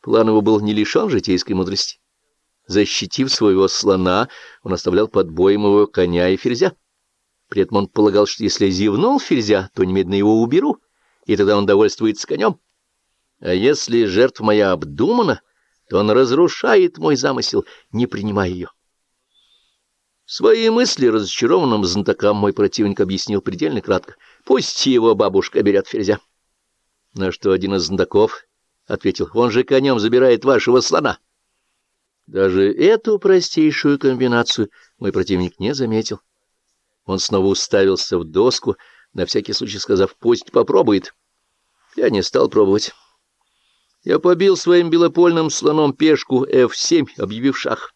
План его был не лишен житейской мудрости. Защитив своего слона, он оставлял под боем его коня и ферзя. При этом он полагал, что если зевнул ферзя, то немедленно его уберу, и тогда он довольствуется конем. А если жертва моя обдумана, то он разрушает мой замысел, не принимая ее. Свои мысли разочарованным знатокам мой противник объяснил предельно кратко. Пусть его бабушка берет ферзя. На что один из знатоков ответил, он же конем забирает вашего слона. Даже эту простейшую комбинацию мой противник не заметил. Он снова уставился в доску, на всякий случай сказав, пусть попробует. Я не стал пробовать. Я побил своим белопольным слоном пешку F7, объявив шах.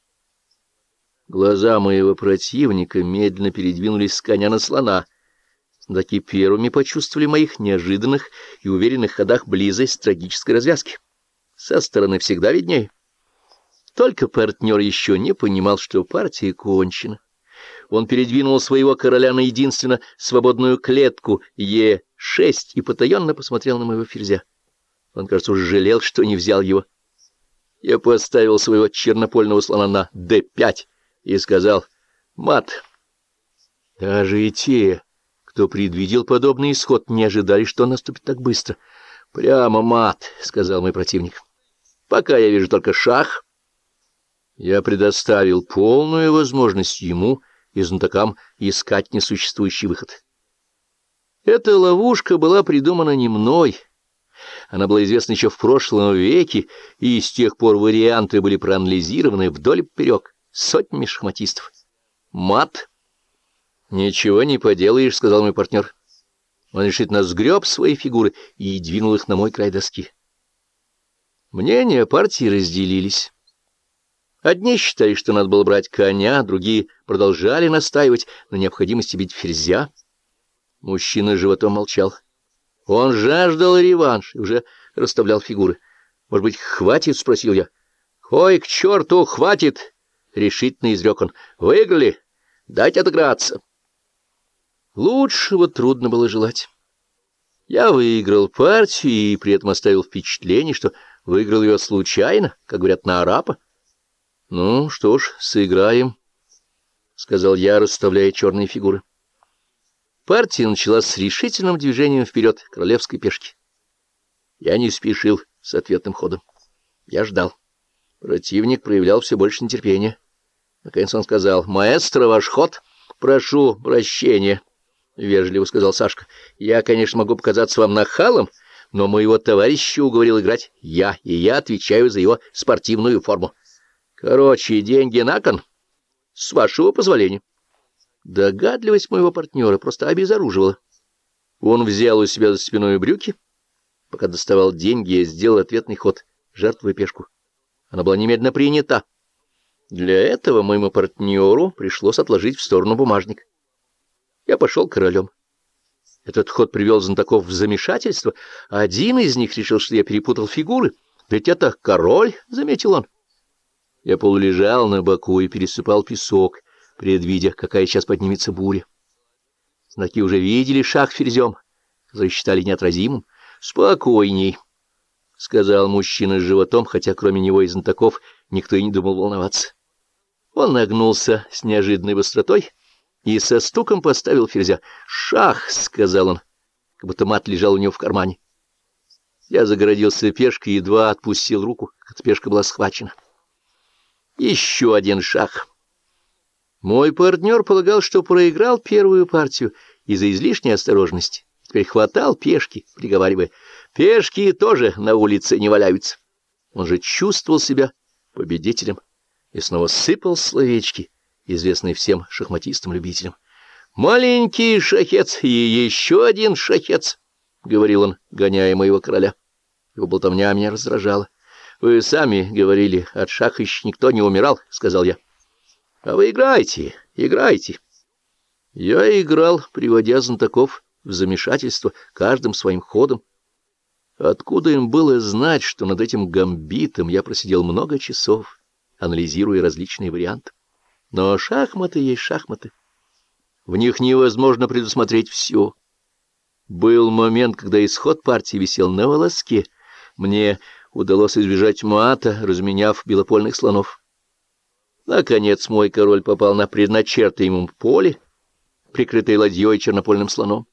Глаза моего противника медленно передвинулись с коня на слона. Знаки первыми почувствовали моих неожиданных и уверенных ходах близость трагической развязки. Со стороны всегда виднее. Только партнер еще не понимал, что партия кончена. Он передвинул своего короля на единственно свободную клетку Е6 и потаенно посмотрел на моего ферзя. Он, кажется, уже жалел, что не взял его. Я поставил своего чернопольного слона на d5 и сказал «Мат». Даже и те, кто предвидел подобный исход, не ожидали, что он наступит так быстро. «Прямо мат», — сказал мой противник. «Пока я вижу только шах». Я предоставил полную возможность ему и знатокам искать несуществующий выход. Эта ловушка была придумана не мной. Она была известна еще в прошлом веке, и с тех пор варианты были проанализированы вдоль и поперек сотнями шахматистов. Мат? Ничего не поделаешь, сказал мой партнер. Он решительно сгреб свои фигуры и двинул их на мой край доски. Мнения партии разделились. Одни считали, что надо было брать коня, другие продолжали настаивать на необходимости бить ферзя. Мужчина животом молчал. Он жаждал реванш и уже расставлял фигуры. «Может быть, хватит?» — спросил я. «Ой, к черту, хватит!» — решительно изрек он. — Выиграли? Дайте отыграться. Лучшего трудно было желать. Я выиграл партию и при этом оставил впечатление, что выиграл ее случайно, как говорят на арапа. — Ну, что ж, сыграем, — сказал я, расставляя черные фигуры. Партия началась с решительным движением вперед королевской пешки. Я не спешил с ответным ходом. Я ждал. Противник проявлял все больше нетерпения. Наконец он сказал, «Маэстро, ваш ход, прошу прощения», — вежливо сказал Сашка. «Я, конечно, могу показаться вам нахалом, но моего товарища уговорил играть я, и я отвечаю за его спортивную форму. Короче, деньги на кон, с вашего позволения». Догадливость моего партнера просто обезоруживала. Он взял у себя за спиной брюки, пока доставал деньги и сделал ответный ход, жертвуя пешку. Она была немедленно принята. Для этого моему партнеру пришлось отложить в сторону бумажник. Я пошел королем. Этот ход привел знатоков в замешательство. Один из них решил, что я перепутал фигуры. «Ведь это король», — заметил он. Я полулежал на боку и пересыпал песок, предвидя, какая сейчас поднимется буря. Знаки уже видели шаг ферзем, который неотразимым. «Спокойней», — сказал мужчина с животом, хотя кроме него и знатоков никто и не думал волноваться. Он нагнулся с неожиданной быстротой и со стуком поставил ферзя. «Шах!» — сказал он, как будто мат лежал у него в кармане. Я загородился пешкой и едва отпустил руку, как пешка была схвачена. Еще один шах. Мой партнер полагал, что проиграл первую партию из-за излишней осторожности. Теперь хватал пешки, приговаривая, «Пешки тоже на улице не валяются». Он же чувствовал себя победителем и снова сыпал словечки, известные всем шахматистам-любителям. «Маленький шахец и еще один шахец», — говорил он, гоняя моего короля. Его болтовня меня раздражала. «Вы сами говорили, от шаха еще никто не умирал», — сказал я. «А вы играйте, играйте». Я играл, приводя знатоков в замешательство каждым своим ходом. Откуда им было знать, что над этим гамбитом я просидел много часов? анализируя различные варианты. Но шахматы есть шахматы. В них невозможно предусмотреть все. Был момент, когда исход партии висел на волоске. Мне удалось избежать мата, разменяв белопольных слонов. Наконец мой король попал на предначертое ему поле, прикрытое ладьей чернопольным слоном.